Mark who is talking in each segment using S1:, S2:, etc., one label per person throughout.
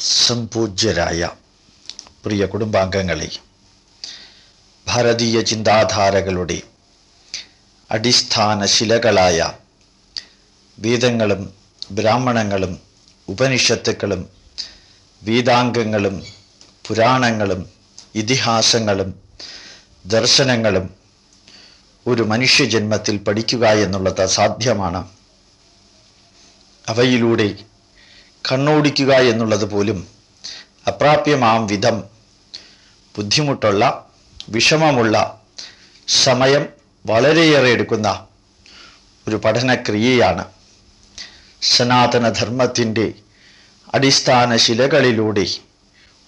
S1: സംപൂജ്യരായ പ്രിയ കുടുംബാംഗങ്ങളെ ഭാരതീയ ചിന്താധാരകളുടെ അടിസ്ഥാന ശിലകളായ വേദങ്ങളും ബ്രാഹ്മണങ്ങളും ഉപനിഷത്തുക്കളും വേദാംഗങ്ങളും പുരാണങ്ങളും ഇതിഹാസങ്ങളും ദർശനങ്ങളും ഒരു മനുഷ്യജന്മത്തിൽ പഠിക്കുക എന്നുള്ളത് അസാധ്യമാണ് അവയിലൂടെ കണ്ണോടിക്കുക എന്നുള്ളത് പോലും അപ്രാപ്യമാം വിധം ബുദ്ധിമുട്ടുള്ള വിഷമമുള്ള സമയം വളരെയേറെ എടുക്കുന്ന ഒരു പഠനക്രിയയാണ് സനാതനധർമ്മത്തിന്റെ അടിസ്ഥാന ശിലകളിലൂടെ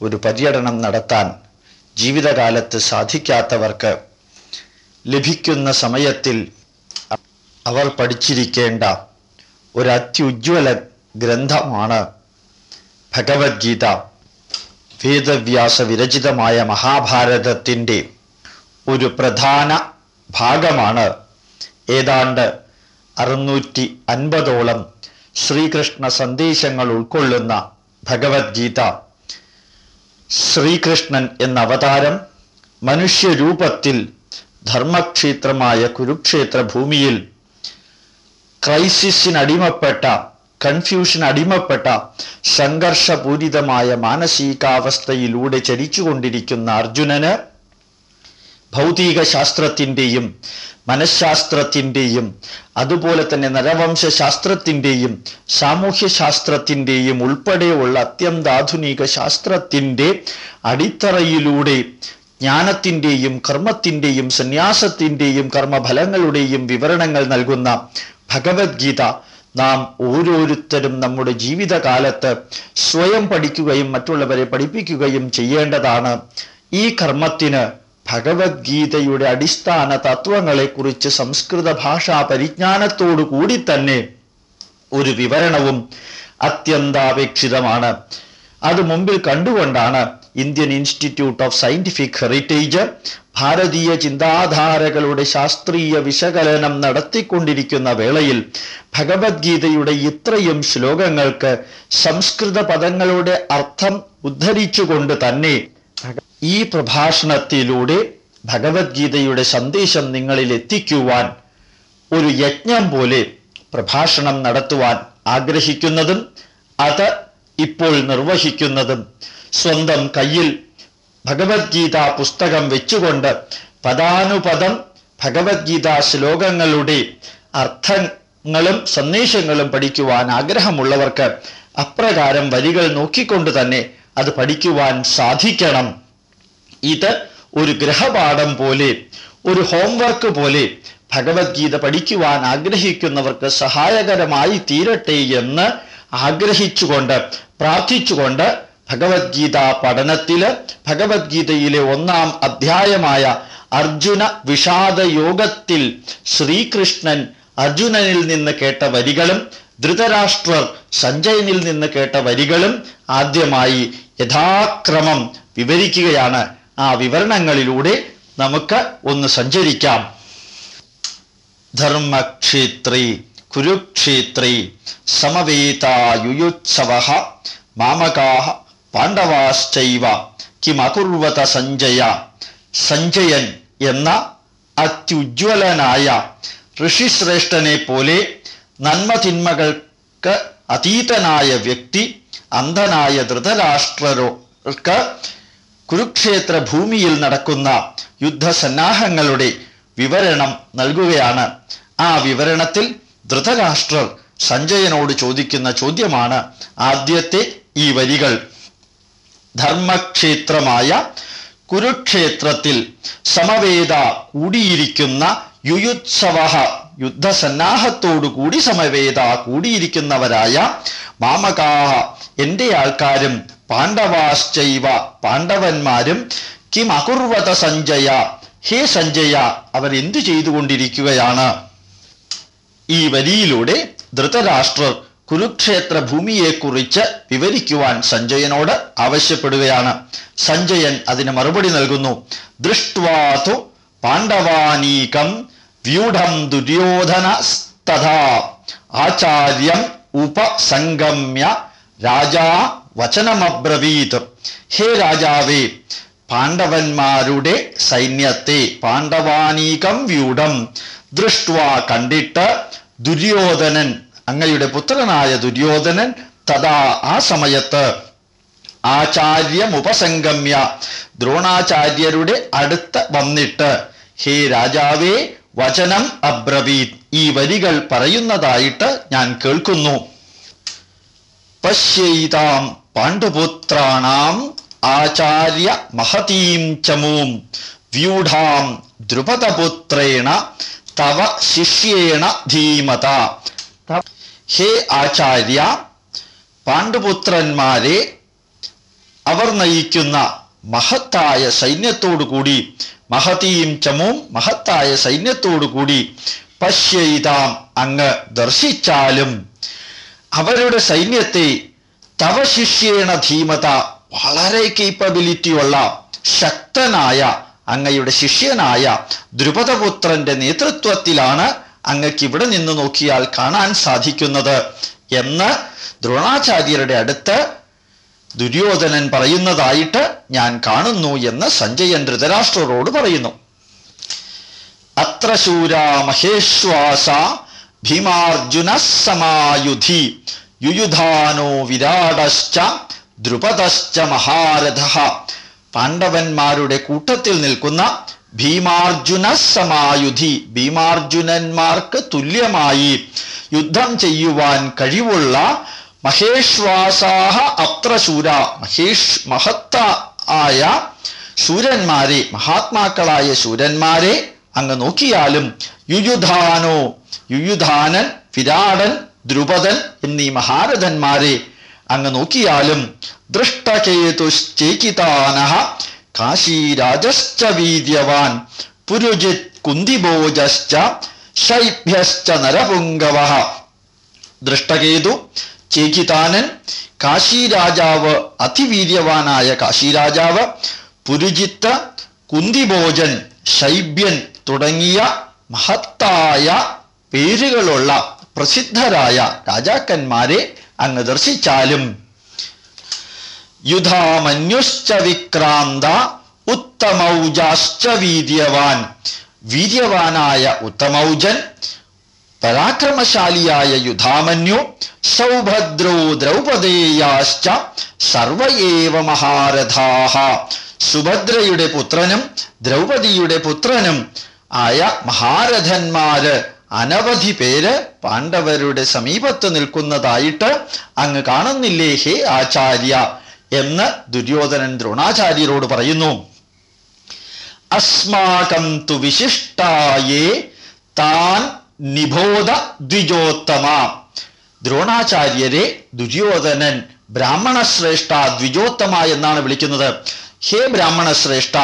S1: ഒരു പര്യടനം നടത്താൻ ജീവിതകാലത്ത് സാധിക്കാത്തവർക്ക് ലഭിക്കുന്ന സമയത്തിൽ അവർ പഠിച്ചിരിക്കേണ്ട ഒരു ഗ്രന്ഥമാണ് ഭഗവത്ഗീത. വേദവ്യാസ വിരചിതമായ മഹാഭാരതത്തിന്റെ ഒരു പ്രധാന ഭാഗമാണ്. ഏതാണ്ട് അറുന്നൂറ്റി അൻപതോളം ശ്രീകൃഷ്ണ സന്ദേശങ്ങൾ ഉൾക്കൊള്ളുന്ന ഭഗവത്ഗീത. ശ്രീകൃഷ്ണൻ എന്ന അവതാരം മനുഷ്യരൂപത്തിൽ ധർമ്മക്ഷേത്രമായ കുരുക്ഷേത്ര ഭൂമിയിൽ ക്രൈസിസിന് അടിമപ്പെട്ട കൺഫ്യൂഷൻ അടിമപ്പെട്ട സംഘർഷപൂരിതമായ മാനസികാവസ്ഥയിലൂടെ ചരിച്ചുകൊണ്ടിരിക്കുന്ന അർജുനന് ഭൗതിക ശാസ്ത്രത്തിന്റെയും മനഃശാസ്ത്രത്തിന്റെയും അതുപോലെ തന്നെ നരവംശ ശാസ്ത്രത്തിന്റെയും സാമൂഹ്യ ശാസ്ത്രത്തിന്റെയും ഉൾപ്പെടെയുള്ള അത്യന്താധുനിക ശാസ്ത്രത്തിന്റെ അടിത്തറയിലൂടെ ജ്ഞാനത്തിന്റെയും കർമ്മത്തിന്റെയും സന്യാസത്തിന്റെയും കർമ്മഫലങ്ങളുടെയും വിവരണങ്ങൾ നൽകുന്ന ഭഗവത്ഗീത നാം ഓരോരുത്തരും നമ്മുടെ ജീവിതകാലത്ത് സ്വയം പഠിക്കുകയും മറ്റുള്ളവരെ പഠിപ്പിക്കുകയും ചെയ്യേണ്ടതാണ്. ഈ കർമ്മത്തിന് ഭഗവത്ഗീതയുടെ അടിസ്ഥാന തത്വങ്ങളെക്കുറിച്ച് സംസ്കൃത ഭാഷാ പരിജ്ഞാനത്തോടു കൂടി തന്നെ ഒരു വിവരണവും അത്യന്താപേക്ഷിതമാണ്. അത് മുമ്പിൽ കണ്ടുകൊണ്ടാണ് Indian Institute of Scientific Heritage ഭാരതീയ ചിന്താധാരകളുടെ ശാസ്ത്രീയ വിശകലനം നടത്തിക്കൊണ്ടിരിക്കുന്ന വേളയിൽ ഭഗവത്ഗീതയുടെ ഇത്രയും ശ്ലോകങ്ങൾക്ക് സംസ്കൃത പദങ്ങളുടെ അർത്ഥം ഉദ്ധരിച്ചുകൊണ്ട് തന്നെ ഈ പ്രഭാഷണത്തിലൂടെ ഭഗവത്ഗീതയുടെ സന്ദേശം നിങ്ങളിൽ എത്തിക്കുവാൻ ഒരു യജ്ഞം പോലെ പ്രഭാഷണം നടത്തുവാൻ ആഗ്രഹിക്കുന്നതും അത് ഇപ്പോൾ നിർവഹിക്കുന്നതും സ്വന്തം കയ്യിൽ ഭഗവത്ഗീത പുസ്തകം വെച്ചുകൊണ്ട് പദാനുപദം ഭഗവത്ഗീത ശ്ലോകങ്ങളുടെ അർത്ഥങ്ങളും സന്ദേശങ്ങളും പഠിക്കുവാൻ ആഗ്രഹമുള്ളവർക്ക് അപ്രകാരം വരികൾ നോക്കിക്കൊണ്ട് തന്നെ അത് പഠിക്കുവാൻ സാധിക്കണം. ഇത് ഒരു ഗ്രഹപാഠം പോലെ ഒരു ഹോംവർക്ക് പോലെ ഭഗവത്ഗീത പഠിക്കുവാൻ ആഗ്രഹിക്കുന്നവർക്ക് സഹായകരമായി തീരട്ടെ എന്ന് ആഗ്രഹിച്ചുകൊണ്ട് പ്രാർത്ഥിച്ചുകൊണ്ട് ഭഗവത്ഗീത പഠനത്തിൽ ഭഗവത്ഗീതയിലെ ഒന്നാം അധ്യായമായ അർജുന വിഷാദ യോഗത്തിൽ ശ്രീകൃഷ്ണൻ അർജുനനിൽ നിന്ന് കേട്ട വരികളും ധൃതരാഷ്ട്രർ സഞ്ജയനിൽ നിന്ന് കേട്ട വരികളും ആദ്യമായി യഥാക്രമം വിവരിക്കുകയാണ്. ആ വിവരണങ്ങളിലൂടെ നമുക്ക് ഒന്ന് സഞ്ചരിക്കാം. ധർമ്മക്ഷേത്രി കുരുക്ഷേത്രി സമവേതായുയുത്സവ മാമകാഹ പാണ്ഡവാശ്ചൈവ കിമകുർവത സഞ്ജയ. സഞ്ജയൻ എന്ന അത്യുജ്വലനായ ഋഷിശ്രേഷ്ഠനെ പോലെ നന്മതിന്മകൾക്ക് അതീതനായ വ്യക്തി അന്ധനായ ധൃതരാഷ്ട്രർക്ക് കുരുക്ഷേത്ര ഭൂമിയിൽ നടക്കുന്ന യുദ്ധസന്നാഹങ്ങളുടെ വിവരണം നൽകുകയാണ്. ആ വിവരണത്തിൽ ധൃതരാഷ്ട്രർ സഞ്ജയനോട് ചോദിക്കുന്ന ചോദ്യമാണ് ആദ്യത്തെ ഈ വരികൾ. ധർമ്മക്ഷേത്രമായ കുരുക്ഷേത്രത്തിൽ സമവേദ കൂടിയിരിക്കുന്ന യുയുത്സവ യുദ്ധസന്നാഹത്തോടു കൂടി സമവേദ കൂടിയിരിക്കുന്നവരായ മാമകാഹ എന്റെ ആൾക്കാരും പാണ്ഡവാശ്ചൈവ പാണ്ഡവന്മാരും കിം അകുർവത സഞ്ജയ ഹേ സഞ്ജയ അവർ എന്തു ചെയ്തുകൊണ്ടിരിക്കുകയാണ്? ഈ വരിയിലൂടെ ധൃതരാഷ്ട്രർ കുരുക്ഷേത്ര ഭൂമിയെക്കുറിച്ച് വിവരിക്കുവാൻ സഞ്ജയനോട് ആവശ്യപ്പെടുകയാണ്. സഞ്ജയൻ അതിന് മറുപടി നൽകുന്നു. ദൃഷ്ട്വാതു പാണ്ഡവാനീകം വ്യൂഢം ദുര്യോധന തഥാ ആചാര്യം ഉപസംഗമ്യ രാജാ വചനമബ്രവീത്. ഹേ രാജാവേ പാണ്ഡവന്മാരുടെ സൈന്യത്തെ പാണ്ഡവാനീകം വ്യൂഢം ദൃഷ്ട കണ്ടിട്ട് ദുര്യോധനൻ അങ്ങയുടെ പുത്രനായ ദുര്യോധനൻ തഥാ ആ സമയത്ത് ആചാര്യമുപസംഗമ്യ ദ്രോണാചാര്യരുടെ അടുത്ത് വന്നിട്ട് ഹേ രാജാവേ വചനം അബ്രവീത്. ഈ വരികൾ പറയുന്നതായിട്ട് ഞാൻ കേൾക്കുന്നു. പശ്യൈതാം പാണ്ഡുപുത്രാണാം ആചാര്യ മഹതീം ചമൂം. വ്യൂഢാം ദ്രുപദപുത്രേണ തവ ശിഷ്യേണ ധീമത. ഹേ ആചാര്യ പാണ്ഡുപുത്രന്മാരെ അവർ നയിക്കുന്ന മഹത്തായ സൈന്യത്തോടുകൂടി മഹതീം ചമും മഹത്തായ സൈന്യത്തോടുകൂടി പശ്യയിതാം അങ്ങ് ദർശിച്ചാലും അവരുടെ സൈന്യത്തെ തവ ശിഷ്യേണ ധീമത വളരെ കേപ്പബിലിറ്റി ഉള്ള ശക്തനായ അങ്ങയുടെ ശിഷ്യനായ ദ്രുപദപുത്രന്റെ നേതൃത്വത്തിലാണ് അങ്ങക്ക് ഇവിടെ നിന്ന് നോക്കിയാൽ കാണാൻ സാധിക്കുന്നത്. എന്ന് ദ്രോണാചാര്യരുടെ അടുത്ത് ദുര്യോധനൻ പറയുന്നതായിട്ട് ഞാൻ കാണുന്നു എന്ന് സഞ്ജയൻ ധൃതരാഷ്ട്രരോട് പറയുന്നു. അത്ര ശൂര മഹേശ്വാസ ഭീമാർജുന സമായുധി യുയുധാനോ വിരാടശ്ച ദ്രുപദശ്ച മഹാരഥ. പാണ്ഡവന്മാരുടെ കൂട്ടത്തിൽ നിൽക്കുന്ന ഭീമാർജുന സമായുധി ഭീമാർജുനന്മാർക്ക് തുല്യമായി യുദ്ധം ചെയ്യുവാൻ കഴിവുള്ള മഹേശ്വാസാഹ അത്ര ശൂര മഹേഷ് മഹത്ത ആയ ശൂരന്മാരെ മഹാത്മാക്കളായ ശൂരന്മാരെ അങ്ങ് നോക്കിയാലും യുയുധാനോ യുയുധാനൻ വിരാടൻ ദ്രുപദൻ എന്നീ മഹാരഥന്മാരെ അങ്ങ് നോക്കിയാലും ദൃഷ്ടകേതുശ്ചേകിതാന കാശീരാജശ്ച വീര്യവാൻ. പുരുജിത് കുന്തിഭോജശ്ച ശൈഭ്യശ്ച നരപുങ്കവ. ദൃഷ്ടകേതു ചേകിതാനൻ കാശീരാജാവ് അതിവീര്യവാനായ കാശീരാജാവ് പുരുജിത്ത് കുന്തിഭോജൻ ശൈബ്യൻ തുടങ്ങിയ മഹത്തായ പേരുകളുള്ള പ്രസിദ്ധരായ രാജാക്കന്മാരെ അങ്ങ് ദർശിച്ചാലും യുധാമന്യുശ്ച വിക്രാന്ത ഉത്തമൗജാശ്ച വീര്യവാൻ. വീര്യവാനായ ഉത്തമൗജൻ പരാക്രമശാലിയായ യുധാമന്യു സൗഭദ്രോ ദ്രൗപദേയാശ്ച സർവയേവ മഹാരഥാഹ. സുഭദ്രയുടെ പുത്രനും ദ്രൗപദിയുടെ പുത്രനും ആയ മഹാരഥന്മാര് അനവധി പേര് പാണ്ഡവരുടെ സമീപത്ത് നിൽക്കുന്നതായിട്ട് അങ്ങ് കാണുന്നില്ലേ ഹേ ആചാര്യ? എന്ന് ദുര്യോധനൻ ദ്രോണാചാര്യരോട് പറയുന്നു. അസ്മാകം തു വിശിഷ്ടായേ താൻ നിബോധ ദ്വിജോത്തമ. ദ്രോണാചാര്യരെ ദുര്യോധനൻ ബ്രാഹ്മണശ്രേഷ്ഠ ദ്വിജോത്തമ എന്നാണ് വിളിക്കുന്നത്. ഹേ ബ്രാഹ്മണശ്രേഷ്ഠ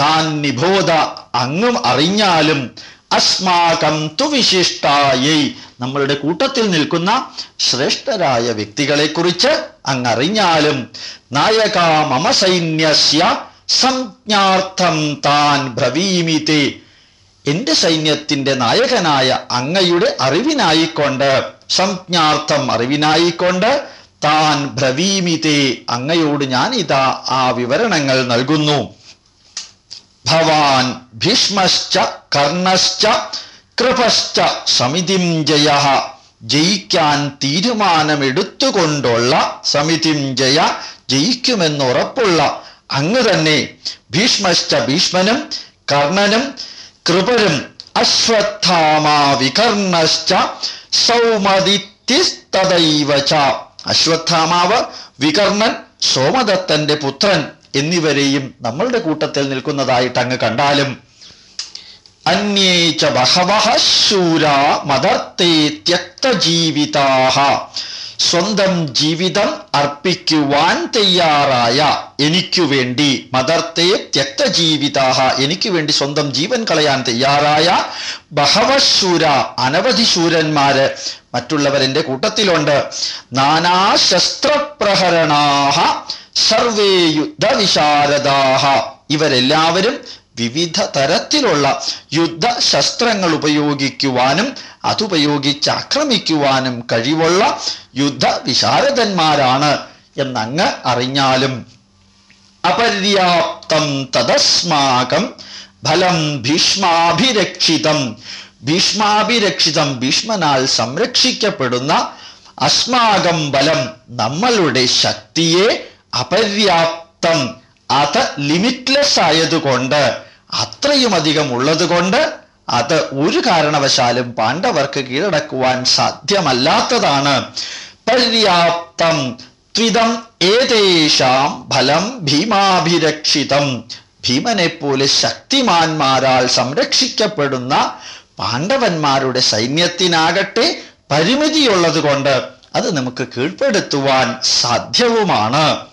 S1: താൻ നിബോധ അങ്ങും അറിഞ്ഞാലും അസ്മാകം തു വിശിഷ്ടായൈ. നമ്മളുടെ കൂട്ടത്തിൽ നിൽക്കുന്ന ശ്രേഷ്ഠരായ വ്യക്തികളെ കുറിച്ച് അങ്ങറിഞ്ഞാലും നായക മമ സൈന്യസ്യ സംജ്ഞാർത്ഥം താൻ ഭ്രവീമിതേ എന്റെ സൈന്യത്തിന്റെ നായകനായ അങ്ങയുടെ അറിവിനായിക്കൊണ്ട് സംജ്ഞാർത്ഥം അറിവിനായിക്കൊണ്ട് താൻ ഭ്രവീമിതേ അങ്ങയോട് ഞാൻ ഇതാ ആ വിവരണങ്ങൾ നൽകുന്നു. ഭവാൻ ഭീഷ്മശ്ച കർണശ്ച കൃപശ്ച സമിതിം ജയ ജയിക്കാൻ തീരുമാനമെടുത്തുകൊണ്ടുള്ള സമിതിം ജയ ജയിക്കുമെന്നുറപ്പുള്ള അങ്ങ് തന്നെ ഭീഷ്മശ്ച ഭീഷ്മനും കർണനും കൃപരും അശ്വത്ഥാമാ വികർണശ്ച അശ്വത്ഥാമാവ് വികർണൻ സോമദത്തന്റെ പുത്രൻ. എന്നിവരെയും നമ്മളുടെ കൂട്ടത്തിൽ നിൽക്കുന്നതായിട്ട് അങ്ങ് കണ്ടാലും അന്യേച്ച ബഹവഹൂര മതർത്തേ ത്യക്തജീവിതാഹ സ്വന്തം ജീവിതം അർപ്പിക്കുവാൻ തയ്യാറായ എനിക്കു വേണ്ടി മദർത്തേ ത്യക്തജീവിതാഹ എനിക്ക് വേണ്ടി സ്വന്തം ജീവൻ കളയാൻ തയ്യാറായ ബഹവശൂര അനവധി ശൂരന്മാര് മറ്റുള്ളവരെ കൂട്ടത്തിലുണ്ട്. നാനാ നാനാശസ്ത്രപ്രഹരണാഹ സർവേ യുദ്ധവിശാരദാഹ ഇവരെല്ലാവരും വിവിധ തരത്തിലുള്ള യുദ്ധ ശസ്ത്രങ്ങൾ ഉപയോഗിക്കുവാനും അതുപയോഗിച്ച് ആക്രമിക്കുവാനും കഴിവുള്ള യുദ്ധ വിശാരദന്മാരാണ് എന്നങ്ങ് അറിഞ്ഞാലും അപര്യാപ്തം തദസ്മാകം ഫലം ഭീഷ്മാഭിരക്ഷിതം. ഭീഷ്മാഭിരക്ഷിതം ഭീഷ്മനാൽ സംരക്ഷിക്കപ്പെടുന്ന അസ്മാകം ബലം നമ്മളുടെ ശക്തിയെ അപര്യാപ്തം. അത് ലിമിറ്റ്ലെസ് ആയതുകൊണ്ട് അത്രയും അധികം ഉള്ളതുകൊണ്ട് അത് ഒരു കാരണവശാലും പാണ്ഡവർക്ക് കീഴടക്കുവാൻ സാധ്യമല്ലാത്തതാണ്. പര്യാപ്തം. ത്വിതം ഏതേശാം ഫലം ഭീമാഭിരക്ഷിതം. ഭീമനെ പോലെ ശക്തിമാന്മാരാൽ സംരക്ഷിക്കപ്പെടുന്ന പാണ്ഡവന്മാരുടെ സൈന്യത്തിനാകട്ടെ പരിമിതിയുള്ളത് കൊണ്ട് അത് നമുക്ക് കീഴ്പ്പെടുത്തുവാൻ സാധ്യവുമാണ്.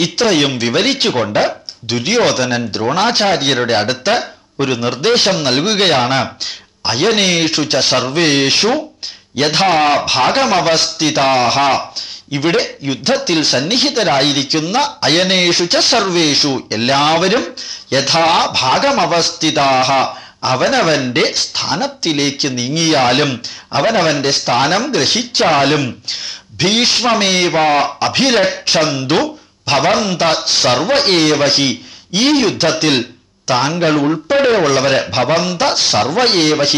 S1: ഇത്രയും വിവരിച്ചുകൊണ്ട് ദുര്യോധനൻ ദ്രോണാചാര്യരുടെ അടുത്ത് ഒരു നിർദ്ദേശം നൽകുകയാണ്. അയനേഷു ച സർവേഷു യഥാ ഭാഗമവസ്ഥിതാഹ. ഇവിടെ യുദ്ധത്തിൽ സന്നിഹിതരായിരിക്കുന്ന അയനേഷു ച സർവേഷു എല്ലാവരും യഥാ ഭാഗമവസ്ഥിതാഹ. അവനവന്റെ സ്ഥാനത്തിലേക്ക് നീങ്ങിയാലും അവനവന്റെ സ്ഥാനം ഗ്രഹിച്ചാലും ഭീഷ്മമേവ അഭിരക്ഷന്തു ഭവന്ത സർവ ഈ യുദ്ധത്തിൽ താങ്കൾ ഉൾപ്പെടെയുള്ളവര് ഭവന്ത സർവ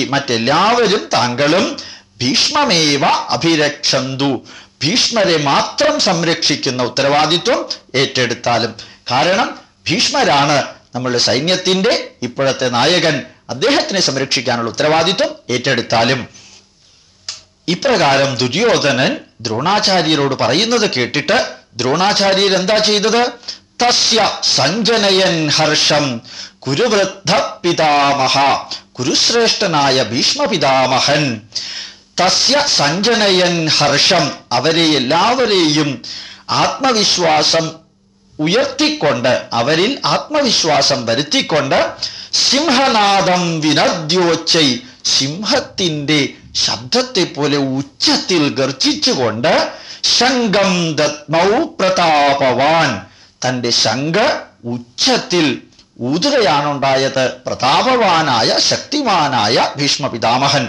S1: മറ്റെല്ലാവരും താങ്കളും ഭീഷ്മമേവ അഭിരക്ഷന്തു. ഭീഷ്മരെ മാത്രം സംരക്ഷിക്കുന്ന ഉത്തരവാദിത്വം ഏറ്റെടുത്താലും. കാരണം ഭീഷ്മരാണ് നമ്മളുടെ സൈന്യത്തിന്റെ ഇപ്പോഴത്തെ നായകൻ. അദ്ദേഹത്തിനെ സംരക്ഷിക്കാനുള്ള ഉത്തരവാദിത്വം ഏറ്റെടുത്താലും. ഇപ്രകാരം ദുര്യോധനൻ ദ്രോണാചാര്യരോട് പറയുന്നത് കേട്ടിട്ട് ദ്രോണാചാര്യർ എന്താ ചെയ്തത്? തസ്യ സഞ്ജനയൻ ഹർഷം കുരുവൃദ്ധ പിതാമഹ കുരുശ്രേഷ്ഠനായ ഭീഷ്മ പിതാമഹൻ തസ്യ സഞ്ജനയൻ ഹർഷം അവരെ എല്ലാവരെയും ആത്മവിശ്വാസം ഉയർത്തിക്കൊണ്ട് അവരിൽ ആത്മവിശ്വാസം വരുത്തിക്കൊണ്ട് സിംഹനാദം വിനദ്യോച്ചൈ സിംഹത്തിന്റെ ശബ്ദത്തെ പോലെ ഉച്ചത്തിൽ ഗർജിച്ചുകൊണ്ട് ശങ്കം ദത്മൗ പ്രതാപവാൻ. തന്റെ ശങ്ക ഉച്ചത്തിൽ ഊതുകയാണുണ്ടായത്. പ്രതാപവാനായ ശക്തിമാനായ ഭീഷ്മ പിതാമഹൻ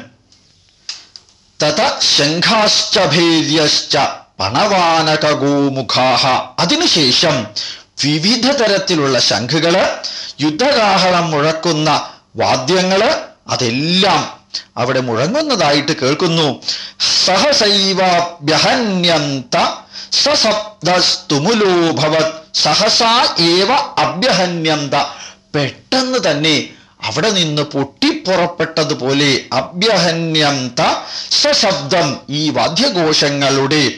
S1: തത ശംഖാശ്ചേദ്യശ്ച പണവാനകഗോമുഖാഹ. അതിനുശേഷം വിവിധ തരത്തിലുള്ള ശംഖുകൾ യുദ്ധകാഹളം മുഴക്കുന്ന വാദ്യങ്ങൾ അതെല്ലാം അവിടെ മുഴങ്ങുന്നതായിട്ട് കേൾക്കുന്നു. സഹസൈവാഭ്യഹന്യന്ത സശബ്ദസ്തുമുലോഭവത് സഹസാ ഏവ അഭ്യഹന്യന്ത. പെട്ടെന്ന് തന്നെ അവിടെ നിന്ന് പൊട്ടിപ്പുറപ്പെട്ടതുപോലെ അഭ്യഹന്യന്ത സശബ്ദം ഈ വാദ്യഘോഷങ്ങളുടെ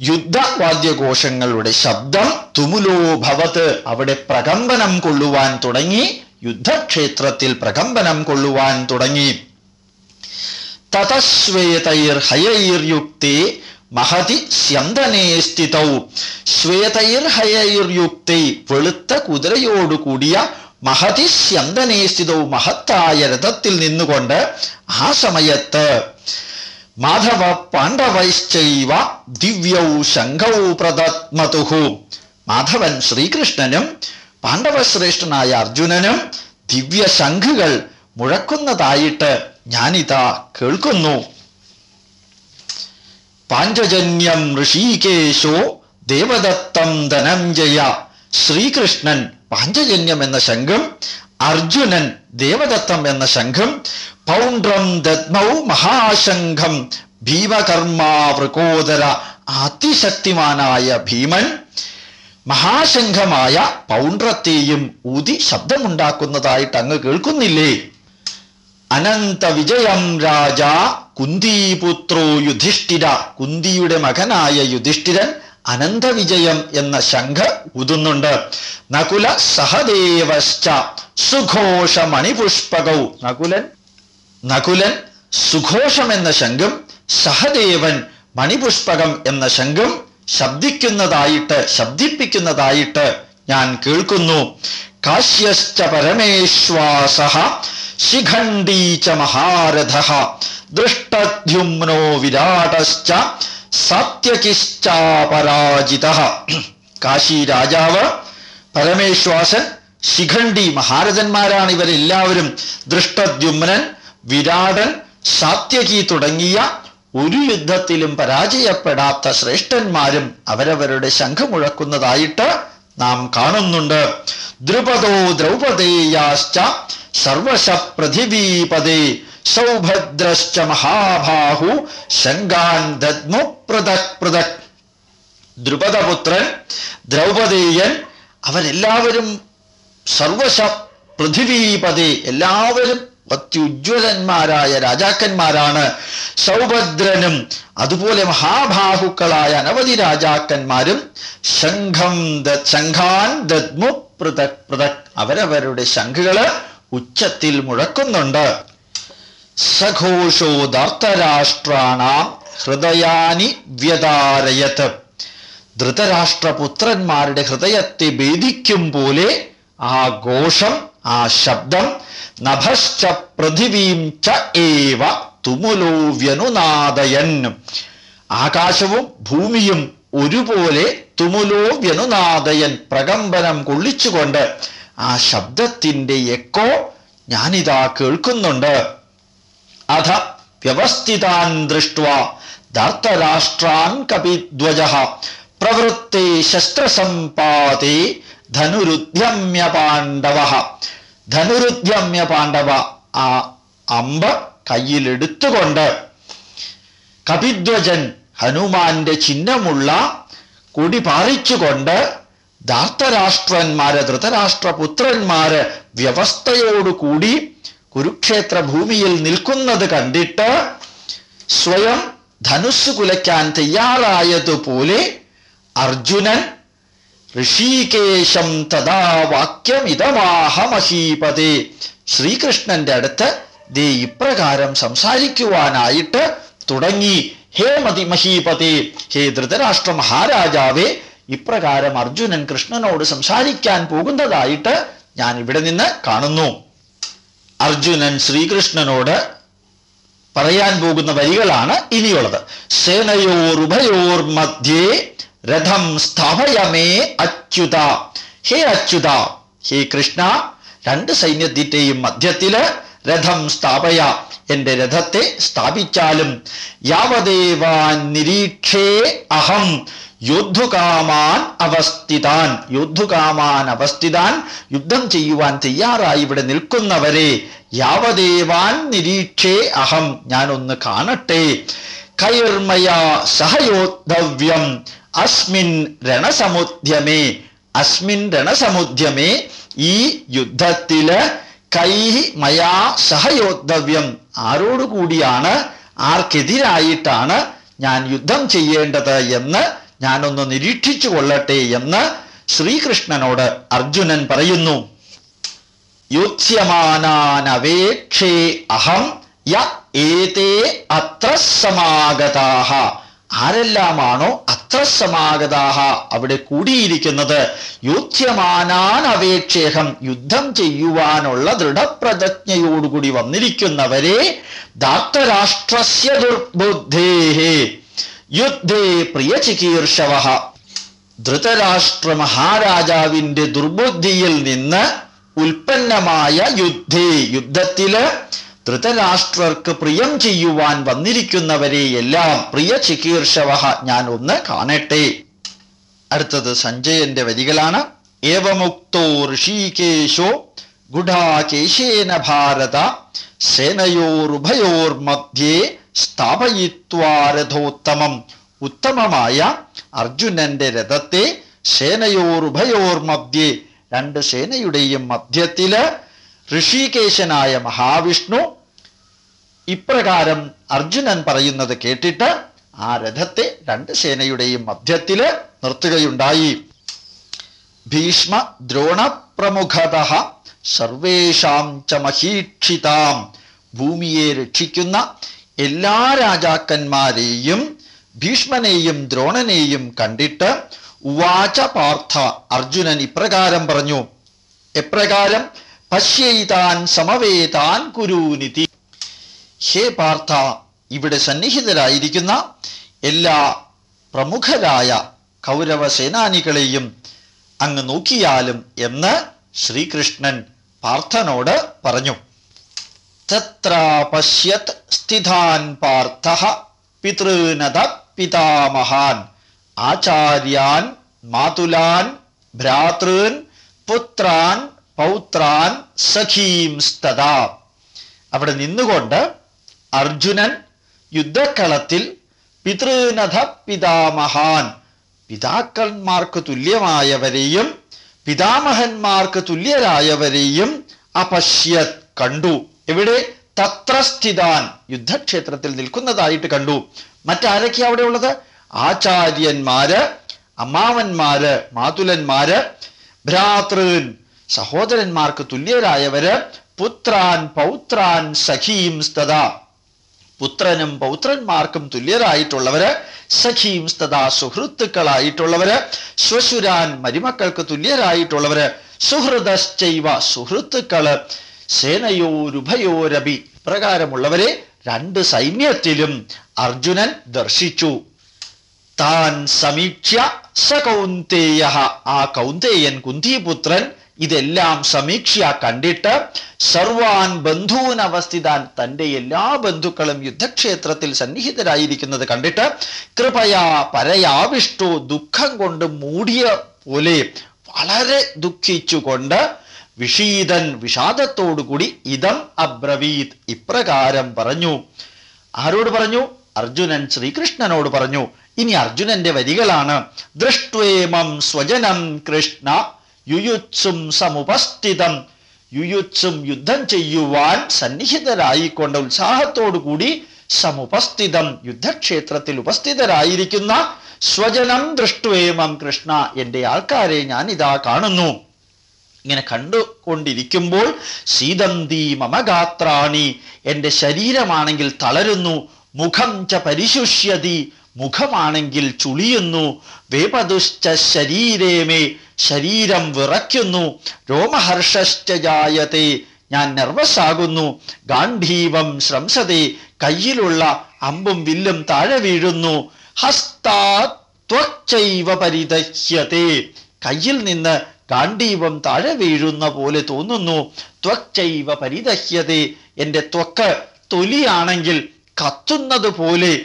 S1: യുദ്ധവാദ്യഘോഷങ്ങളുടെ ശബ്ദം തുമുലോ ഭവത്. അവിടെ പ്രകമ്പനം കൊള്ളുവാൻ തുടങ്ങി യുദ്ധക്ഷേത്രത്തിൽ പ്രകമ്പനം കൊള്ളുവാൻ തുടങ്ങി. തതശ്വേതൈർ ഹയൈർയുക്തേ മഹതി സ്യന്തനേ സ്ഥിതൗ ശ്വേതൈർഹയുക്തി വെളുത്ത കുതിരയോടുകൂടിയ മഹതി സ്യന്തനേ സ്ഥിതൗ മഹത്തായ രഥത്തിൽ നിന്നുകൊണ്ട് ആ സമയത്ത് മാധവ പാണ്ഡവൈശ്ചൈവ ദിവ്യൗ ശംഖൗ പ്രദത്മതുഹു. മാധവൻ ശ്രീകൃഷ്ണനും പാണ്ഡവശ്രേഷ്ഠനായ അർജുനനും ദിവ്യ ശംഖുകൾ മുഴക്കുന്നതായിട്ട് ഞാനിതാ കേൾക്കുന്നു. പാഞ്ചജന്യം ഋഷീകേശോ ദേവദത്തം ധനഞ്ജയ. ശ്രീകൃഷ്ണൻ പാഞ്ചജന്യം എന്ന ശംഖും അർജുനൻ ദേവദത്തം എന്ന ശംഖും പൗണ്ഡ്രം ദത്മൗ മഹാശംഖം ഭീമകർമാവൃകോദര അതിശക്തിമാനായ ഭീമൻ മഹാശംഖമായ പൗണ്ഡ്രത്തെയും ഊതി ശബ്ദമുണ്ടാക്കുന്നതായിട്ട് അങ്ങ് കേൾക്കുന്നില്ലേ? അനന്ത വിജയം രാജ കുന്തിപുത്രോ യുധിഷ്ഠിര. കുന്തിയുടെ മകനായ യുധിഷ്ഠിരൻ അനന്ത വിജയം എന്ന ശംഖ ഊതുന്നുണ്ട് നകുല സഹദേവശ്ച സുഘോഷ മണിപുഷ്പകൗ നകുലൻ? നകുലൻ സുഘോഷം എന്ന ശംഖും സഹദേവൻ മണിപുഷ്പകം എന്ന ശംഖും ശബ്ദിക്കുന്നതായിട്ട് ശബ്ദിപ്പിക്കുന്നതായിട്ട് ഞാൻ കേൾക്കുന്നു. കാശ്യശ്ച പരമേശ്വാസ ശിഖണ്ഡീ മഹാരഥ. ദൃഷ്ടദ്യുമ്നോ വിരാടശ്ച സത്യകിശ്ചാപരാജിത കാശി രാജാവ് പരമേശ്വാസൻ ശിഖണ്ഡി മഹാരഥന്മാരാണ് ഇവരെല്ലാവരും. ദൃഷ്ടദ്യുമ്നൻ വിരാടൻ സാത്യകി തുടങ്ങിയ ഒരു യുദ്ധത്തിലും പരാജയപ്പെടാത്ത ശ്രേഷ്ഠന്മാരും അവരവരുടെ ശംഖ് മുഴക്കുന്നതായിട്ട് നാം കാണുന്നുണ്ട്. ദ്രുപദോ ദ്രൗപദേയാശ്ച സർവശ പൃഥിവീപദേ സൗഭദ്രശ്ച മഹാബാഹു ശങ്കാൻ ദദ്മു പൃഥക് പൃഥക് ദ്രുപദപുത്രൻ ദ്രൗപദേയൻ അവരെല്ലാവരും സർവശ പൃഥിവീപതി എല്ലാവരും അത്യുജ്വലന്മാരായ രാജാക്കന്മാരാണ്. സൗഭദ്രനും അതുപോലെ മഹാബാഹുക്കളായ അനവധി രാജാക്കന്മാരും ശംഖം ശംഖാൻ ദദ്മു പൃഥക് പൃഥക് അവരവരുടെ ശംഖുകൾ ഉച്ചത്തിൽ മുഴക്കുന്നുണ്ട്. സഘോഷോ ധർത്തരാഷ്ട്രാണാം ഹൃദയാനി വ്യതാരയത് ധൃതരാഷ്ട്രപുത്രന്മാരുടെ ഹൃദയത്തെ ഭേദിക്കും പോലെ ആ ഘോഷം ആ ശബ്ദം നഭശ്ച പൃഥിവീം ച ഏവ തുമുലോ വ്യനുനാദയൻ. ആകാശവും ഭൂമിയും ഒരുപോലെ തുമുലോ വ്യനുനാദയൻ പ്രകമ്പനം കൊള്ളിച്ചുകൊണ്ട് ആ ശബ്ദത്തിന്റെ എക്കോ ഞാനിതാ കേൾക്കുന്നുണ്ട്. അധ വ്യവസ്ഥിതാൻ ദൃഷ്ട ധർത്തരാഷ്ട്രാൻ കപിധ്വജ. പ്രവൃത്തെ ശസ്ത്രസമ്പാദേ ധനുരുദ്ധ്യമ്യ പാണ്ഡവ. ധനുരുദ്ധ്യമ്യ പാണ്ഡവ ആ അമ്പ് കയ്യിലെടുത്തുകൊണ്ട് കപിധ്വജൻ ഹനുമാന്റെ ചിഹ്നമുള്ള കൊടി പാറിച്ചുകൊണ്ട് ധാർത്തരാഷ്ട്രന്മാര് ധൃതരാഷ്ട്രപുത്രന്മാര് വ്യവസ്ഥയോടുകൂടി കുരുക്ഷേത്ര ഭൂമിയിൽ നിൽക്കുന്നത് കണ്ടിട്ട് സ്വയം ധനുസ് കുലയ്ക്കാൻ തയ്യാറായതുപോലെ അർജുനൻ ഋഷികേശം തഥാ വാക്യമിതമാഹമഹീപതേ. ശ്രീകൃഷ്ണന്റെ അടുത്ത് ദേ ഇപ്രകാരം സംസാരിക്കുവാനായിട്ട് തുടങ്ങി. ഹേ മതി മഹീപതേ ഹേ ധൃതരാഷ്ട്ര മഹാരാജാവേ ഇപ്രകാരം അർജുനൻ കൃഷ്ണനോട് സംസാരിക്കാൻ പോകുന്നതായിട്ട് ഞാൻ ഇവിടെ നിന്ന് കാണുന്നു. അർജുനൻ ശ്രീകൃഷ്ണനോട് പറയാൻ പോകുന്ന വരികളാണ് ഇനിയുള്ളത്. സേനയോർ ഉഭയോർ മധ്യേ രഥം സ്ഥാപയമേ അച്യുത. ഹേ അച്യുത ഹേ കൃഷ്ണ രണ്ട് സൈന്യത്തിന്റെയും മധ്യത്തിൽ രഥം സ്ഥാപയ. എന്റെ രഥത്തെ സ്ഥാപിച്ചാലും യാവദേവാൻ നിരീക്ഷേ അഹം. യോദ്ധുകാമാൻ അവസ്ഥിതാൻ യോദ്ധുകാമാൻ അവസ്ഥിതാൻ യുദ്ധം ചെയ്യുവാൻ തയ്യാറായി ഇവിടെ നിൽക്കുന്നവരെ യാവദേവാൻ നിരീക്ഷേ അഹം. ഞാനൊന്ന് കാണട്ടെ. കൈർമയ സഹയോദ്ധവ്യം. അസ്മിൻ രണസമുദ്യമേ അസ്മിൻ രണസമുദ്യമേ ഈ യുദ്ധത്തിൽ കൈ മയാ സഹയോദ്ധവ്യം. ആരോടുകൂടിയാണ് ആർക്കെതിരായിട്ടാണ് ഞാൻ യുദ്ധം ചെയ്യേണ്ടത് എന്ന് ഞാനൊന്ന് നിരീക്ഷിച്ചു കൊള്ളട്ടെ എന്ന് ശ്രീകൃഷ്ണനോട് അർജുനൻ പറയുന്നു. യുത്സ്യമാനാനവേക്ഷേ അഹം യ ഏതേ അത്ര സമാഗതാഹ. ആരെല്ലാമാണോ അത്ര സമാഗതാഹ അവിടെ കൂടിയിരിക്കുന്നത് യുദ്ധ്യമാനാൻ അപേക്ഷേഹം യുദ്ധം ചെയ്യുവാനുള്ള ദൃഢപ്രതിജ്ഞയോടുകൂടി വന്നിരിക്കുന്നവരെ ധാത്തരാഷ്ട്രസ്യ ദുർബുദ്ധേഹേ യുദ്ധേ പ്രിയ ചികീർഷവ ധൃതരാഷ്ട്ര മഹാരാജാവിന്റെ ദുർബുദ്ധിയിൽ നിന്ന് ഉൽപ്പന്നമായ യുദ്ധേ യുദ്ധത്തിൽ ധൃതരാഷ്ട്രർക്ക് പ്രിയം ചെയ്യുവാൻ വന്നിരിക്കുന്നവരെ എല്ലാം പ്രിയ ചികീർഷവ ഞാൻ ഒന്ന് കാണട്ടെ. അടുത്തത് സഞ്ജയന്റെ വരികളാണ്. ഏവമുക്തോ ഋഷികേശോ ഗുഡാകേശേന ഭാരത സേനയോർഭയോർ മധ്യേ സ്ഥാപയിത്വാരഥോത്തമം ഉത്തമമായ അർജുനന്റെ രഥത്തെ സേനയോർഭയോർ മധ്യേ രണ്ട് സേനയുടെയും മധ്യത്തിൽ ഋഷികേശനായ മഹാവിഷ്ണു ഇപ്രകാരം അർജുനൻ പറയുന്നത് കേട്ടിട്ട് ആ രഥത്തെ രണ്ട് സേനയുടെയും മധ്യത്തിൽ നിർത്തുകയുണ്ടായി. ഭീഷ്മ ദ്രോണപ്രമുഖത സർവേഷാം ച മഹീക്ഷിതാം. ഭൂമിയെ രക്ഷിക്കുന്ന എല്ലാ രാജാക്കന്മാരെയും ഭീഷ്മനെയും ദ്രോണനെയും കണ്ടിട്ട് ഉവാച പാർത്ഥ അർജുനൻ ഇപ്രകാരം പറഞ്ഞു. എപ്രകാരം? പശ്യൈതാൻ സമവേതാൻ കുരൂനിതി ഹേ പാർത്ഥ ഇവിടെ സന്നിഹിതരായിരിക്കുന്ന എല്ലാ പ്രമുഖരായ കൗരവ സേനാനികളെയും അങ്ങ് നോക്കിയാലും എന്ന് ശ്രീകൃഷ്ണൻ പാർത്ഥനോട് പറഞ്ഞു. തത്ര പശ്യത് സ്ഥിതാൻ പാർത്ഥ പിതൃനത പിതാമഹാൻ ആചാര്യാൻ മാതുലാൻ ഭ്രാതൃൻ പുത്രാൻ പൗത്രാൻ സഖീംസ്തദാ അവിടെ നിന്നുകൊണ്ട് അർജുനൻ യുദ്ധക്കളത്തിൽ പിതൃനഥ പിതാമഹാൻ. പിതാക്കന്മാർക്ക് തുല്യമായവരെയും പിതാമഹന്മാർക്ക് തുല്യരായവരെയും അപശ്യത് കണ്ടു. എവിടെ? തത്രസ്ഥിതാൻ. യുദ്ധക്ഷേത്രത്തിൽ നിൽക്കുന്നതായിട്ട് കണ്ടു. മറ്റാരൊക്കെ അവിടെ ഉള്ളത്? ആചാര്യന്മാര് അമ്മാവന്മാര് മാതുലന്മാര് ഭ്രാതൃൻ സഹോദരന്മാർക്ക് തുല്യരായവര് പുത്രാൻ പൗത്രാൻ സഖീം സ്തദാ പുത്രനും പൗത്രന്മാർക്കും തുല്യരായിട്ടുള്ളവര് സഖീം സ്ഥതാ സുഹൃത്തുക്കളായിട്ടുള്ളവര് ശ്വശുരാൻ മരുമക്കൾക്ക് തുല്യരായിട്ടുള്ളവര് സുഹൃദശ്ചൈവ സുഹൃത്തുക്കൾ സേനയോരുഭയോരഭി പ്രകാരമുള്ളവരെ രണ്ട് സൈന്യത്തിലും അർജുനൻ ദർശിച്ചു. താൻ സമീക്ഷ്യ സ കൗന്തേയ ആ കൗന്തേയൻ കുന്തിപുത്രൻ ഇതെല്ലാം സമീക്ഷ കണ്ടിട്ട് സർവാൻ ബന്ധൂൻ അവസ്ഥിതാൻ തന്റെ എല്ലാ ബന്ധുക്കളും യുദ്ധക്ഷേത്രത്തിൽ സന്നിഹിതരായിരിക്കുന്നത് കണ്ടിട്ട് കൃപയാ പരയാവിഷ്ടോ ദുഃഖം കൊണ്ട് മൂടിയ പോലെ വളരെ ദുഃഖിച്ചുകൊണ്ട് വിഷീതൻ വിഷാദത്തോടുകൂടി ഇതം അബ്രവീത് ഇപ്രകാരം പറഞ്ഞു. ആരോട് പറഞ്ഞു? അർജുനൻ ശ്രീകൃഷ്ണനോട് പറഞ്ഞു. ഇനി അർജുനന്റെ വരികളാണ്. ദൃഷ്ട്വേമം സ്വജനം കൃഷ്ണ യുയുത്സും സമുപസ്ഥിതം. യുയുത്സും യുദ്ധം ചെയ്യുവാൻ സന്നിഹിതരായിക്കൊണ്ട് ഉത്സാഹത്തോടുകൂടി സമുപസ്ഥിതം യുദ്ധക്ഷേത്രത്തിൽ ഉപസ്ഥിതരായിരിക്കുന്ന സ്വജനം ദൃഷ്ടുവേമം കൃഷ്ണ എന്റെ ആൾക്കാരെ ഞാൻ ഇതാ കാണുന്നു. ഇങ്ങനെ കണ്ടുകൊണ്ടിരിക്കുമ്പോൾ സീതന്തി മമഗാത്രാണി എന്റെ ശരീരമാണെങ്കിൽ തളരുന്നു മുഖം ച പരിശുഷ്യതി മുഖമാണെങ്കിൽ ചുളിയുന്നു വേപതുശ്ച ശരീരേമേ ശരീരം വിറയ്ക്കുന്നു രോമഹർഷശ്ച ജായത്തെ ഞാൻ നെർവസ് ആകുന്നു ഗാന്ധീവം ശ്രംസതേ കയ്യിലുള്ള അമ്പും വില്ലും താഴെ വീഴുന്നു ഹസ്താത്വച്ചൈവ പരിദഹ്യത്തെ കയ്യിൽ നിന്ന് ഗാന്ധീവം താഴെ വീഴുന്ന പോലെ തോന്നുന്നു ത്വക്ചൈവ പരിദഹ്യത്തെ എന്റെ ത്വക്ക് തൊലിയാണെങ്കിൽ കത്തുന്നത് പോലെ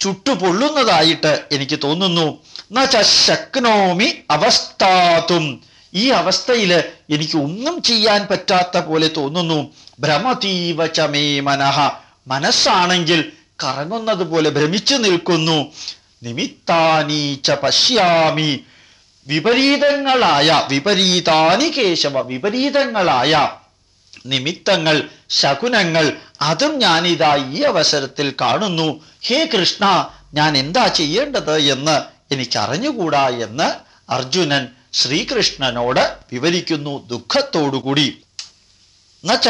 S1: ചുട്ടുപൊള്ളുന്നതായിട്ട് എനിക്ക് തോന്നുന്നു. നചക്നോമി അവസ്ഥാതും. ഈ അവസ്ഥയിൽ എനിക്ക് ഒന്നും ചെയ്യാൻ പറ്റാത്ത പോലെ തോന്നുന്നു. ഭ്രമതീവ ചമേ മനഹ മനസ്സാണെങ്കിൽ കറങ്ങുന്നത് പോലെ ഭ്രമിച്ചു നിൽക്കുന്നു. നിമിത്താനീച്ച പശ്യാമി. വിപരീതങ്ങളായ വിപരീതാനി കേശവ വിപരീതങ്ങളായ നിമിത്തങ്ങൾ ശകുനങ്ങൾ അതും ഞാനിതാ ഈ അവസരത്തിൽ കാണുന്നു. ഹേ കൃഷ്ണ ഞാൻ എന്താ ചെയ്യേണ്ടത് എന്ന് എനിക്കറിഞ്ഞുകൂടാ എന്ന് അർജുനൻ ശ്രീകൃഷ്ണനോട് വിവരിക്കുന്നു ദുഃഖത്തോടുകൂടി.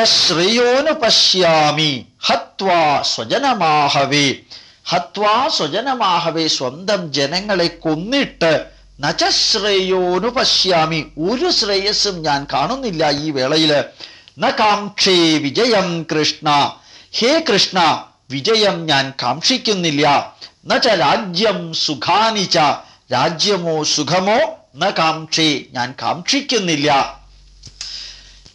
S1: ശ്രേയോനു പശ്യാമി ഹത്വാ സ്വജനമാഹവേ. ഹത്വാ സ്വജനമാഹവേ സ്വന്തം ജനങ്ങളെ കൊന്നിട്ട് നച്ച പശ്യാമി. ഒരു ശ്രേയസ്സും ഞാൻ കാണുന്നില്ല ഈ വേളയിൽ. ന കാക്ഷേ വിജയം കൃഷ്ണ. ഹേ കൃഷ്ണ വിജയം ഞാൻ കാക്ഷിക്കുന്നില്ല. നച്ച രാജ്യം സുഖാനിച്ച രാജ്യമോ സുഖമോ ന കാക്ഷേ ഞാൻ കാക്ഷിക്കുന്നില്ല.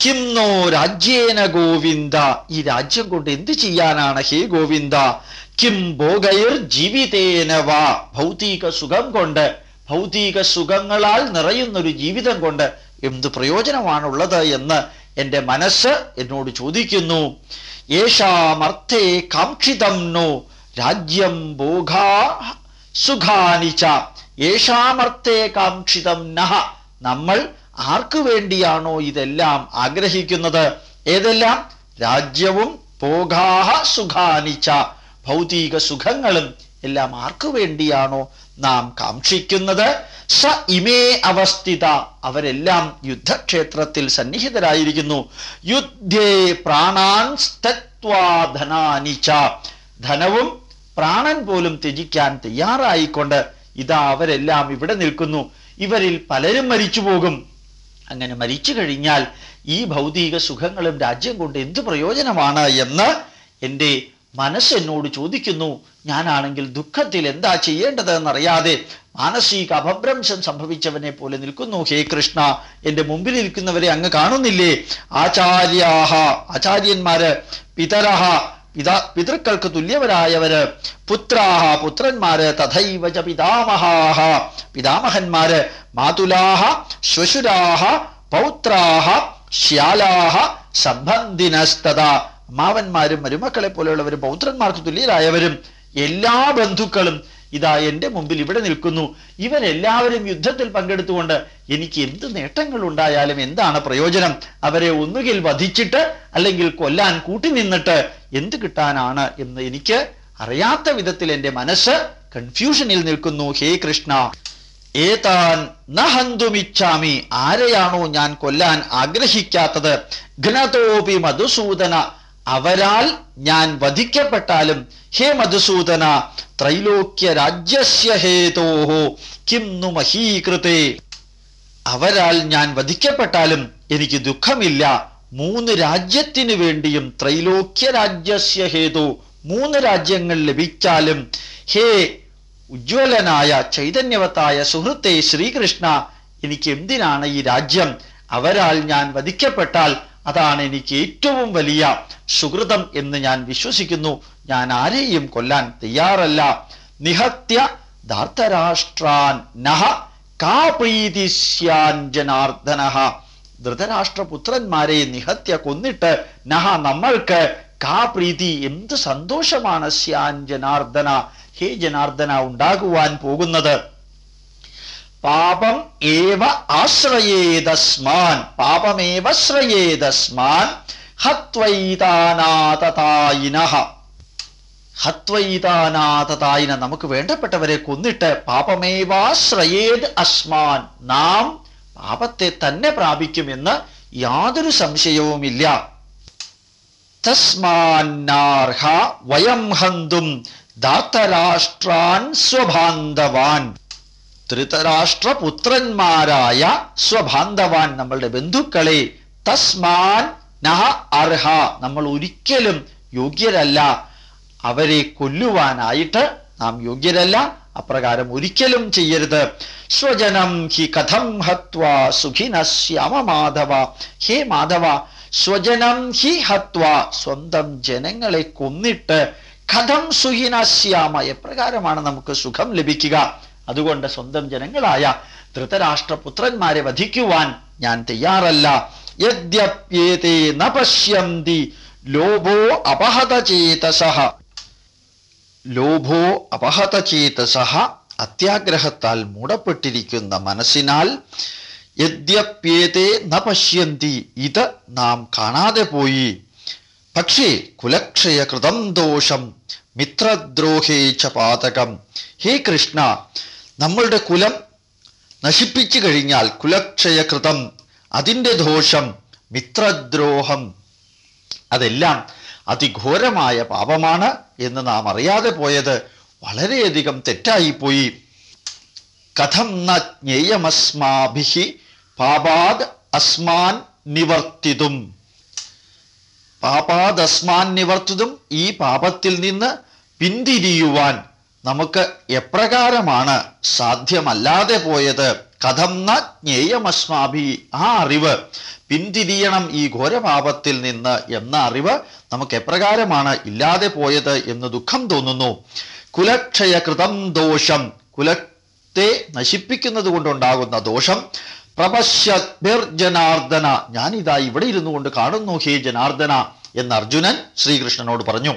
S1: കിം നോ രാജ്യേന ഗോവിന്ദ. ഈ രാജ്യം കൊണ്ട് എന്ത് ചെയ്യാനാണ് ഹേ ഗോവിന്ദ? കിം ഭോഗൈർ ജീവിതേന വാ. ഭൗതിക സുഖം കൊണ്ട് ഭൗതിക സുഖങ്ങളാൽ നിറയുന്നൊരു ജീവിതം കൊണ്ട് എന്ത് പ്രയോജനമാണുള്ളത് എന്ന് എന്റെ മനസ്സ് എന്നോട് ചോദിക്കുന്നു യേശാമർത്ഥേ കാക്ഷിതം നോ രാജ്യം ഭോഗാ സുഖാനിച്ച യേശാമർത്ഥേ കാക്ഷിതം നഹ. നമ്മൾ ആർക്കു വേണ്ടിയാണോ ഇതെല്ലാം ആഗ്രഹിക്കുന്നത്? ഏതെല്ലാം? രാജ്യവും ഭോഗാഹ സുഖാനിച്ച ഭൗതിക സുഖങ്ങളും എല്ലാം ആർക്കു വേണ്ടിയാണോ നാം കാക്ഷിക്കുന്നത്. സ ഇമേ അവസ്ഥിത. അവരെല്ലാം യുദ്ധക്ഷേത്രത്തിൽ സന്നിഹിതരായിരിക്കുന്നു. യുദ്ധേ പ്രാണാൻ ധനവും പ്രാണൻ പോലും ത്യജിക്കാൻ തയ്യാറായിക്കൊണ്ട് ഇതാ അവരെല്ലാം ഇവിടെ നിൽക്കുന്നു. ഇവരിൽ പലരും മരിച്ചു പോകും അങ്ങനെ മരിച്ചു കഴിഞ്ഞാൽ ഈ ഭൗതിക സുഖങ്ങളും രാജ്യം കൊണ്ട് എന്ത് പ്രയോജനമാണ് എന്ന് എന്റെ മനസ്സ് എന്നോട് ചോദിക്കുന്നു ഞാനാണെങ്കിൽ ദുഃഖത്തിൽ എന്താ ചെയ്യേണ്ടതെന്നറിയാതെ മാനസിക അപഭ്രംശം സംഭവിച്ചവനെ പോലെ നിൽക്കുന്നു. ഹേ കൃഷ്ണ എന്റെ മുമ്പിൽ നിൽക്കുന്നവരെ അങ്ങ് കാണുന്നില്ലേ? ആചാര്യാഹ ആചാര്യന്മാര് പിതരഹ പിതാ പിതൃക്കൾക്ക് തുല്യവരായവര് പുത്രാഹ പുത്രന്മാര് തഥൈവ പിതാമഹാഹ പിതാമഹന്മാര് മാതുലാഹ ശ്വശുരാഹ പൗത്രാഹ ശ്യാലാഹ സംബന്ധിനസ്തത അമ്മാവന്മാരും മരുമക്കളെ പോലെയുള്ളവരും പൗത്രന്മാർക്ക് തുല്യരായവരും എല്ലാ ബന്ധുക്കളും ഇതാ എന്റെ മുമ്പിൽ ഇവിടെ നിൽക്കുന്നു. ഇവരെല്ലാവരും യുദ്ധത്തിൽ പങ്കെടുത്തുകൊണ്ട് എനിക്ക് എന്ത് നേട്ടങ്ങൾ ഉണ്ടായാലും എന്താണ് പ്രയോജനം? അവരെ ഒന്നുകിൽ വധിച്ചിട്ട് അല്ലെങ്കിൽ കൊല്ലാൻ കൂട്ടി നിന്നിട്ട് എന്ത് കിട്ടാനാണ് എന്ന് എനിക്ക് അറിയാത്ത വിധത്തിൽ എന്റെ മനസ്സ് കൺഫ്യൂഷനിൽ നിൽക്കുന്നു. ഹേ കൃഷ്ണ ഏതാൻ നഹന്തുമിച്ഛാമി? ആരെയാണോ ഞാൻ കൊല്ലാൻ ആഗ്രഹിക്കാത്തത്? ഘനതോപി മധുസൂദന അവരാൽ ഞാൻ വധിക്കപ്പെട്ടാലും ഹേ മധുസൂദന ത്രൈലോക്യ രാജ്യസ്യ ഹേതോഹോ മഹീകൃതേ. അവരാൽ ഞാൻ വധിക്കപ്പെട്ടാലും എനിക്ക് ദുഃഖമില്ല. മൂന്ന് രാജ്യത്തിന് വേണ്ടിയും ത്രൈലോക്യ രാജ്യസ്യ മൂന്ന് രാജ്യങ്ങൾ ലഭിച്ചാലും ഹേ ഉജ്ജ്വലനായ ചൈതന്യവത്തായ സുഹൃത്തെ ശ്രീകൃഷ്ണ എനിക്ക് എന്തിനാണ് ഈ രാജ്യം? അവരാൽ ഞാൻ വധിക്കപ്പെട്ടാൽ അതാണ് എനിക്ക് ഏറ്റവും വലിയ സുഹൃതം എന്ന് ഞാൻ വിശ്വസിക്കുന്നു. ഞാൻ ആരെയും കൊല്ലാൻ തയ്യാറല്ല. നിഹത്യ ധാർത്തരാഷ്ട്രാൻ നഹ കാ പ്രീതി ധൃതരാഷ്ട്രപുത്രന്മാരെ നിഹത്യ കൊന്നിട്ട് നഹ നമ്മൾക്ക് കാ പ്രീതി എന്ത് സന്തോഷമാണ് ശ്യാൻ ജനാർദ്ദന. ഹേ ജനാർദ്ദന ഉണ്ടാകുവാൻ പോകുന്നത്. പാപം ഏവ ആശ്രയേതസ്മാൻ. പാപമേവ ശ്രയേതസ്മാൻ ഹത്വൈതാനാതതായിന ഹത്വൈതാനാതതായിന. നമുക്ക് വേണ്ടപ്പെട്ടവരെ കൊന്നിട്ട് പാപമേവാശ്രയേത് അസ്മാൻ. നാം പാപത്തെ തന്നെ പ്രാപിക്കുമെന്ന് യാതൊരു സംശയവുമില്ല. തസ്മാന്നാർഹ വയം ഹന്തും ദാത്തരാഷ്ട്രാൻ സ്വബാന്ധവാൻ ധൃതരാഷ്ട്രപുത്രന്മാരായ സ്വബാന്ധവാൻ നമ്മളുടെ ബന്ധുക്കളെ തസ്മാൻ നഹ അർഹ നമ്മൾ ഒരിക്കലും യോഗ്യരല്ല. അവരെ കൊല്ലുവാനായിട്ട് നാം യോഗ്യരല്ല. അപ്രകാരം ഒരിക്കലും ചെയ്യരുത്. സ്വജനം ഹി കഥം ഹത്വ സുഖിന ശ്യാമ മാധവ. ഹേ മാധവ സ്വജനം ഹി ഹത്വ സ്വന്തം ജനങ്ങളെ കൊന്നിട്ട് കഥം സുഖിന ശ്യാമ എപ്രകാരമാണ് നമുക്ക് സുഖം ലഭിക്കുക. അതുകൊണ്ട് സ്വന്തം ജനങ്ങളായ ധൃതരാഷ്ട്രപുത്രന്മാരെ വധിക്കുവാൻ ഞാൻ തയ്യാറല്ല. യദ്യപ്യേതേ ലോഭോ അപഹതചേതസഹ ലോഭോ അപഹതചേതസഹ അത്യാഗ്രഹത്താൽ മൂടപ്പെട്ടിരിക്കുന്ന മനസ്സിനാൽ യദ്യപ്യേതേ ന പശ്യന്തി ഇത് നാം കാണാതെ പോയി. പക്ഷേ കുലക്ഷയകൃതം ദോഷം മിത്രദ്രോഹേ ച പാതകം. ഹേ കൃഷ്ണ നമ്മളുടെ കുലം നശിപ്പിച്ചു കഴിഞ്ഞാൽ കുലക്ഷയകൃതം അതിന്റെ ദോഷം മിത്രദ്രോഹം. അതെല്ലാം അതിഘോരമായ പാപമാണ് എന്ന് നാം അറിയാതെ പോയത് വളരെയധികം തെറ്റായിപ്പോയി. കഥം ന ജ്ഞേയമസ്മാഭി പാപാത് അസ്മാൻ നിവർത്തിതും. പാപാദസ്മാൻ നിവർത്തിതും ഈ പാപത്തിൽ നിന്ന് പിന്തിരിയുവാൻ നമുക്ക് എപ്രകാരമാണ് സാധ്യമല്ലാതെ പോയത്? കഥം ന ജ്ഞേയമസ്മാഭി. ആ അറിവ് പിന്തിരിയണം ഈ ഘോരഭാവത്തിൽ നിന്ന് എന്ന അറിവ് നമുക്ക് എപ്രകാരമാണ് ഇല്ലാതെ പോയത് എന്ന് ദുഃഖം തോന്നുന്നു. കുലക്ഷയകൃതം ദോഷം. കുലത്തെ നശിപ്പിക്കുന്നത് കൊണ്ടുണ്ടാകുന്ന ദോഷം. പ്രപശ്യർജനാർദ്ദന ഞാനിതാ ഇവിടെ ഇരുന്നു കൊണ്ട് കാണുന്നു ഹേ ജനാർദ്ദന എന്ന് അർജുനൻ ശ്രീകൃഷ്ണനോട് പറഞ്ഞു.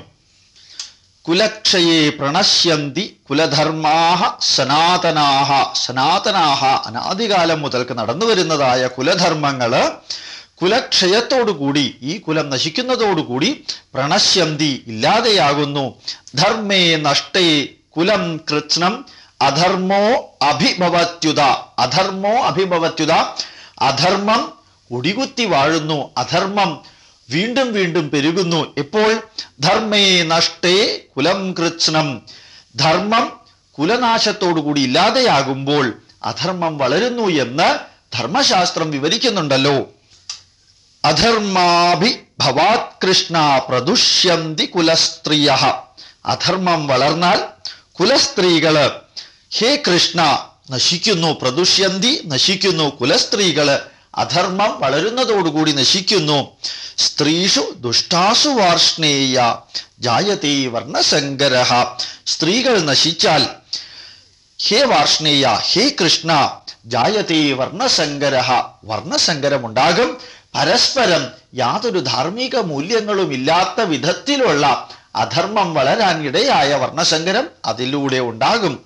S1: കുലക്ഷയെ പ്രണശ്യന്തി കുലധർമാഹ സനാതനാഹ. സനാതനാഹ അനാദികാലം മുതൽക്ക് നടന്നു വരുന്നതായ കുലധർമ്മങ്ങൾ കുലക്ഷയത്തോടുകൂടി ഈ കുലം നശിക്കുന്നതോടുകൂടി പ്രണശ്യന്തി ഇല്ലാതെയാകുന്നു. ധർമ്മേ നഷ്ടേ കുലം കൃത്സ്നം അധർമ്മോ അഭിഭവത്യുത. അധർമ്മോ അഭിഭവത്യുത. അധർമ്മം ഒടികുത്തി വാഴുന്നു. അധർമ്മം വീണ്ടും വീണ്ടും പെരുകുന്നു. എപ്പോൾ? ധർമ്മേ നഷ്ടേ കുലം കൃത്സ്നം. ധർമ്മം കുലനാശത്തോടുകൂടി ഇല്ലാതെയാകുമ്പോൾ അധർമ്മം വളരുന്നു എന്ന് ധർമ്മശാസ്ത്രം വിവരിക്കുന്നുണ്ടല്ലോ. അധർമാഭി ഭവാത് കൃഷ്ണ പ്രദുഷ്യന്തി കുലസ്ത്രീയ. അധർമ്മം വളർന്നാൽ കുലസ്ത്രീകൾ ഹേ കൃഷ്ണ നശിക്കുന്നു പ്രദുഷ്യന്തി നശിക്കുന്നു കുലസ്ത്രീകൾ. അധർമ്മം വളരുന്നതോടുകൂടി നശിക്കുന്നു. സ്ത്രീഷു ദുഷ്ടാസു വാർഷ്ണേയ ജായതേ വർണശങ്കര. സ്ത്രീകൾ നശിച്ചാൽ ഹേ വാർഷ്ണേയ ഹേ കൃഷ്ണ ജായതേ വർണസങ്കര വർണശങ്കരമുണ്ടാകും. പരസ്പരം യാതൊരു ധാർമ്മിക മൂല്യങ്ങളും ഇല്ലാത്ത വിധത്തിലുള്ള അധർമ്മം വളരാൻ ഇടയായ വർണശങ്കരം അതിലൂടെ ഉണ്ടാകും.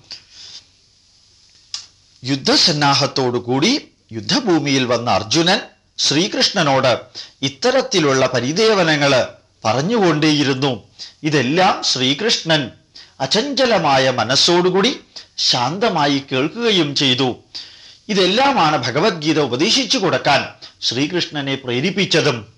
S1: യുദ്ധസന്നാഹത്തോടുകൂടി യുദ്ധഭൂമിയിൽ വന്ന അർജുനൻ ശ്രീകൃഷ്ണനോട് ഇത്തരത്തിലുള്ള പരിദേവനങ്ങൾ പറഞ്ഞുകൊണ്ടേയിരുന്നു. ഇതെല്ലാം ശ്രീകൃഷ്ണൻ അചഞ്ചലമായ മനസ്സോടുകൂടി ശാന്തമായി കേൾക്കുകയും ചെയ്തു. ഇതെല്ലാമാണ് ഭഗവത്ഗീത ഉപദേശിച്ചു കൊടുക്കാൻ ശ്രീകൃഷ്ണനെ പ്രേരിപ്പിച്ചതും.